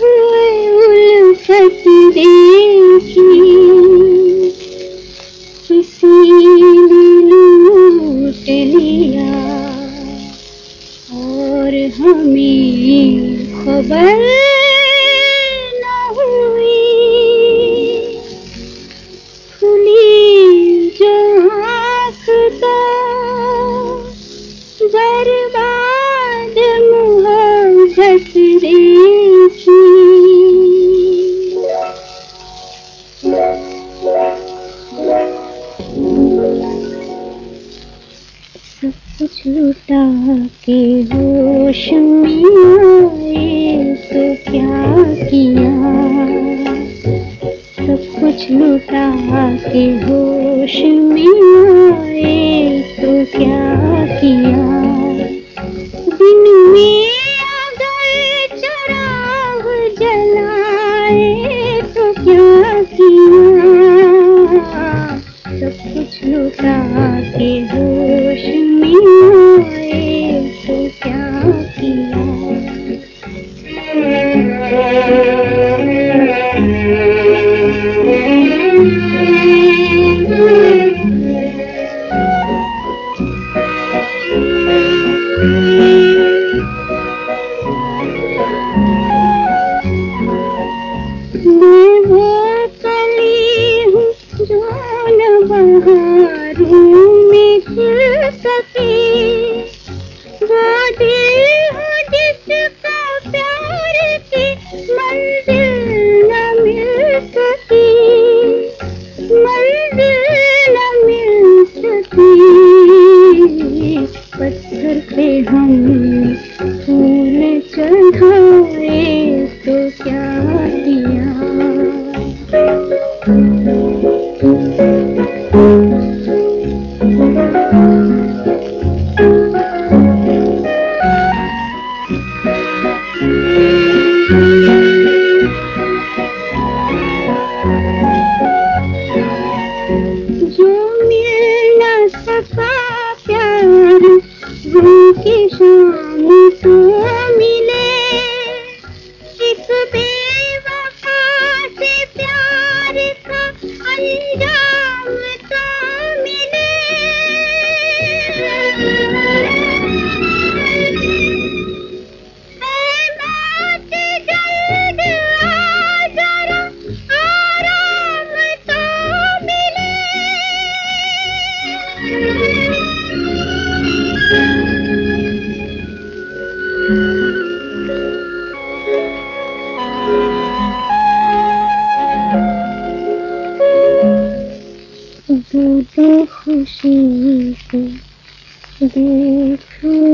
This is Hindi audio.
हुए लिया और हमें खबर लुटा के होश में आए तो क्या किया? सब कुछ लुटा के होश में आए तो क्या किया? दिन में अगर चराग जलाए तो क्या किया? सब कुछ लुटा के होश में में खिल मिल सकी मंजिल मिल सकी पत्थर पे हम फूल चढ़ाए। খুশিতে দেখো